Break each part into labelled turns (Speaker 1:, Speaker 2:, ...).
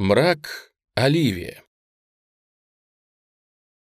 Speaker 1: Мрак Оливия.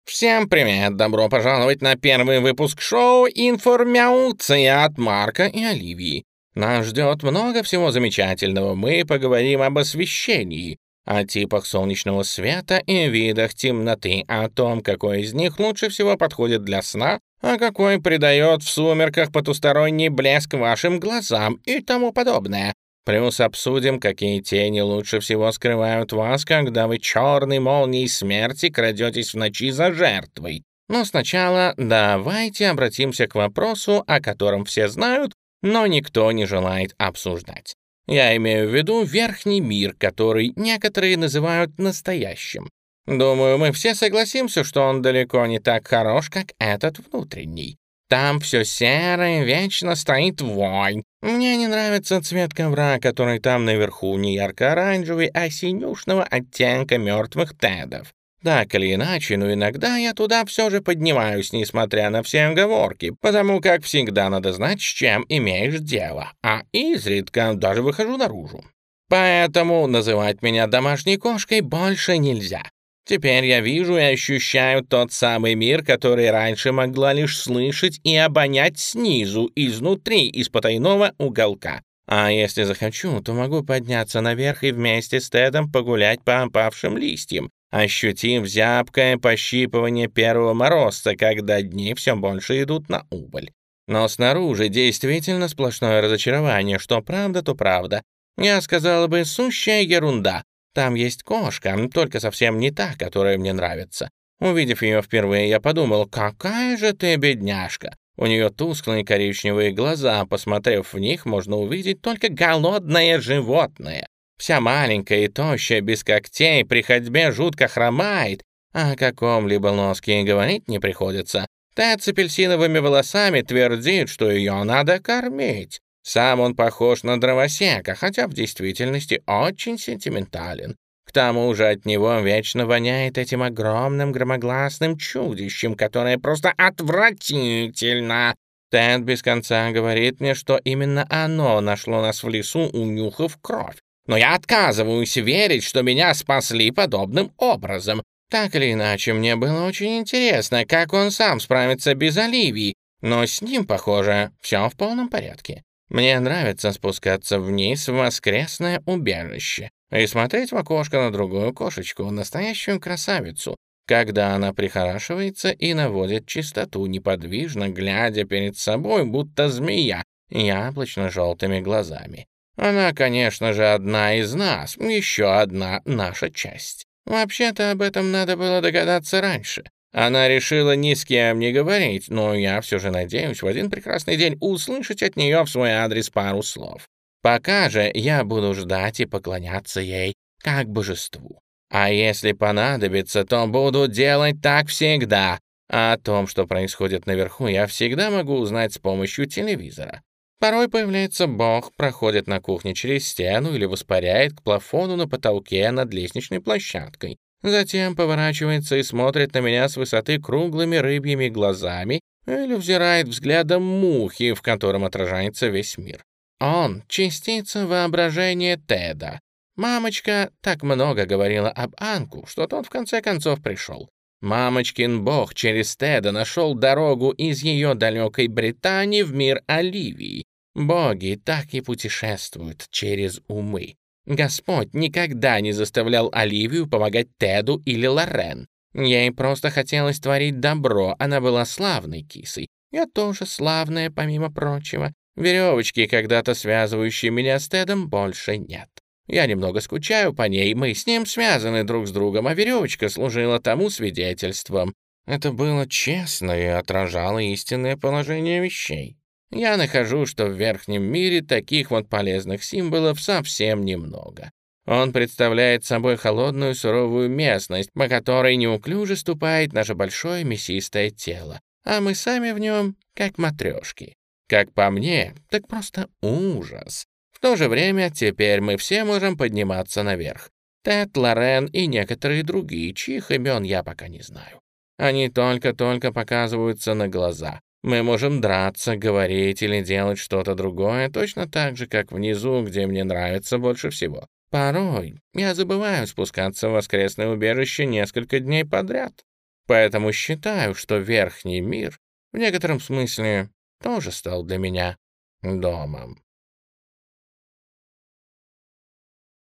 Speaker 2: Всем привет! Добро пожаловать на первый выпуск шоу «Информяуция» от Марка и Оливии. Нас ждет много всего замечательного. Мы поговорим об освещении, о типах солнечного света и видах темноты, о том, какой из них лучше всего подходит для сна, а какой придает в сумерках потусторонний блеск вашим глазам и тому подобное. Плюс обсудим, какие тени лучше всего скрывают вас, когда вы черной молнией смерти крадетесь в ночи за жертвой. Но сначала давайте обратимся к вопросу, о котором все знают, но никто не желает обсуждать. Я имею в виду верхний мир, который некоторые называют настоящим. Думаю, мы все согласимся, что он далеко не так хорош, как этот внутренний. Там все серое, вечно стоит вонь. Мне не нравится цвет ковра, который там наверху не ярко-оранжевый, а синюшного оттенка мертвых тедов. Так или иначе, но иногда я туда все же поднимаюсь, несмотря на все оговорки, потому как всегда надо знать, с чем имеешь дело, а изредка даже выхожу наружу. Поэтому называть меня домашней кошкой больше нельзя. Теперь я вижу и ощущаю тот самый мир, который раньше могла лишь слышать и обонять снизу, изнутри, из потайного уголка. А если захочу, то могу подняться наверх и вместе с Тедом погулять по опавшим листьям, ощутив зябкое пощипывание первого морозца, когда дни все больше идут на убыль. Но снаружи действительно сплошное разочарование, что правда, то правда. Я сказала бы, сущая ерунда. Там есть кошка, только совсем не та, которая мне нравится. Увидев ее впервые, я подумал, какая же ты бедняжка. У нее тусклые коричневые глаза, посмотрев в них, можно увидеть только голодное животное. Вся маленькая и тощая, без когтей, при ходьбе жутко хромает, а о каком-либо лоске и говорить не приходится. Тед с апельсиновыми волосами твердит, что ее надо кормить. Сам он похож на дровосека, хотя в действительности очень сентиментален. К тому же от него вечно воняет этим огромным громогласным чудищем, которое просто отвратительно. Тед без конца говорит мне, что именно оно нашло нас в лесу, унюхав кровь. Но я отказываюсь верить, что меня спасли подобным образом. Так или иначе, мне было очень интересно, как он сам справится без Оливии, но с ним, похоже, все в полном порядке. Мне нравится спускаться вниз в воскресное убежище и смотреть в окошко на другую кошечку, настоящую красавицу, когда она прихорашивается и наводит чистоту, неподвижно глядя перед собой, будто змея, яблочно-желтыми глазами. Она, конечно же, одна из нас, еще одна наша часть. Вообще-то об этом надо было догадаться раньше. Она решила ни с кем не говорить, но я все же надеюсь в один прекрасный день услышать от нее в свой адрес пару слов. Пока же я буду ждать и поклоняться ей как божеству. А если понадобится, то буду делать так всегда. А о том, что происходит наверху, я всегда могу узнать с помощью телевизора. Порой появляется бог, проходит на кухне через стену или воспаряет к плафону на потолке над лестничной площадкой. Затем поворачивается и смотрит на меня с высоты круглыми рыбьими глазами или взирает взглядом мухи, в котором отражается весь мир. Он — частица воображения Теда. Мамочка так много говорила об Анку, что тот в конце концов пришел. Мамочкин бог через Теда нашел дорогу из ее далекой Британии в мир Оливии. Боги так и путешествуют через умы. Господь никогда не заставлял Оливию помогать Теду или Лорен. Ей просто хотелось творить добро, она была славной кисой. Я тоже славная, помимо прочего. Веревочки, когда-то связывающие меня с Тедом, больше нет. Я немного скучаю по ней, мы с ним связаны друг с другом, а веревочка служила тому свидетельством. Это было честно и отражало истинное положение вещей. Я нахожу, что в верхнем мире таких вот полезных символов совсем немного. Он представляет собой холодную суровую местность, по которой неуклюже ступает наше большое мясистое тело, а мы сами в нем как матрешки. Как по мне, так просто ужас. В то же время теперь мы все можем подниматься наверх. Тед, Лорен и некоторые другие, чьих имен я пока не знаю. Они только-только показываются на глаза. Мы можем драться, говорить или делать что-то другое, точно так же, как внизу, где мне нравится больше всего. Порой я забываю спускаться в воскресное убежище несколько дней подряд. Поэтому считаю, что верхний мир в некотором смысле тоже стал для меня домом.